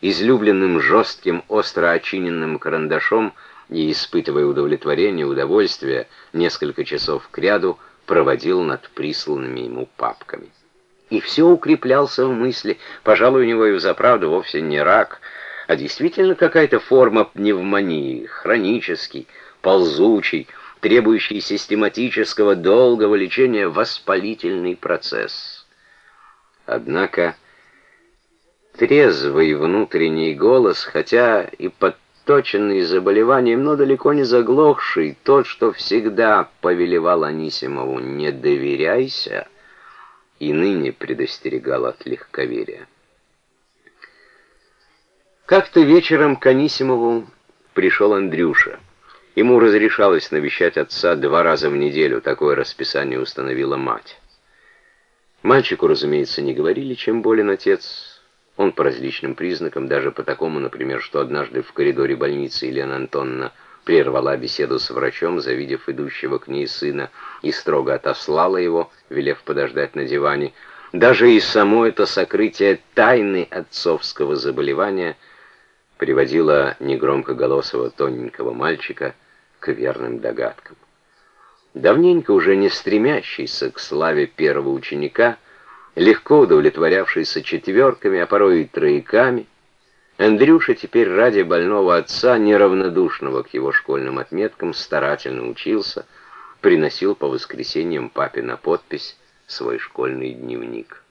излюбленным жестким, остро очиненным карандашом и, испытывая удовлетворение, удовольствие, несколько часов кряду проводил над присланными ему папками. И все укреплялся в мысли, пожалуй, у него и взаправду вовсе не рак, а действительно какая-то форма пневмонии, хронический, ползучий, требующий систематического долгого лечения воспалительный процесс. Однако трезвый внутренний голос, хотя и подточенный заболеванием, но далеко не заглохший, тот, что всегда повелевал Анисимову «не доверяйся», и ныне предостерегал от легковерия. Как-то вечером к Анисимову пришел Андрюша. Ему разрешалось навещать отца два раза в неделю, такое расписание установила мать. Мальчику, разумеется, не говорили, чем болен отец. Он по различным признакам, даже по такому, например, что однажды в коридоре больницы Елена Антоновна прервала беседу с врачом, завидев идущего к ней сына, и строго отослала его, велев подождать на диване. Даже и само это сокрытие тайны отцовского заболевания приводило негромкоголосого тоненького мальчика к верным догадкам. Давненько уже не стремящийся к славе первого ученика, легко удовлетворявшийся четверками, а порой и трояками, Андрюша теперь ради больного отца, неравнодушного к его школьным отметкам, старательно учился, приносил по воскресеньям папе на подпись свой школьный дневник.